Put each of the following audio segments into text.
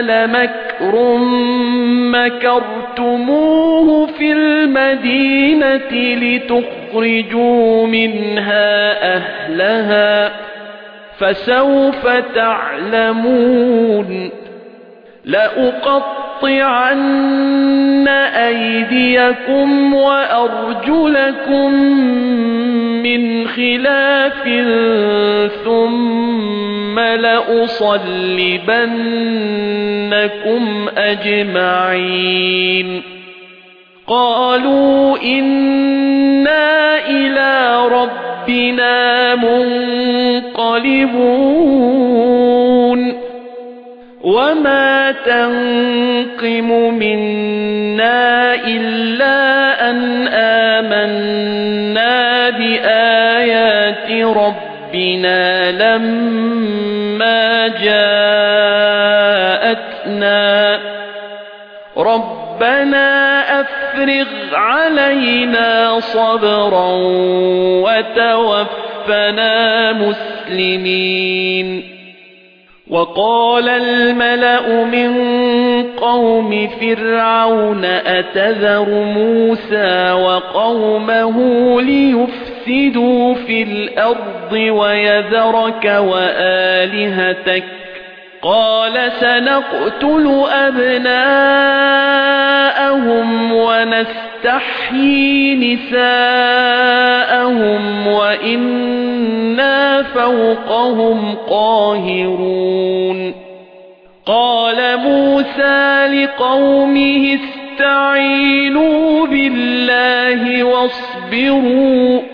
لمكر مكرتموه في المدينة لتخرجوا منها أهلها فسوف تعلمون لأقطعن أيديكم وأرجلكم من خلاف ثم لأصلبنكم أجمعين. قالوا إنا إلى ربنا منقلبون. وما تنقم منا إلا أن آمنا بآيات ربنا لما جاءتنا ربنا أفرغ علينا صبرا وتوفنا مسلمين. وقال الملأ من قوم فرعون أتذر موسى وقومه ليفسدوا في الأرض ويذرك وآلهتك قال سنقتل أبناءهم ونستحيي نساءهم وإنا فوقهم قاهرون قال موسى لقومه استعينوا بالله واصبروا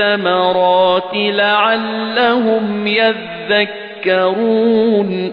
الثمرات لعلهم يذكرون.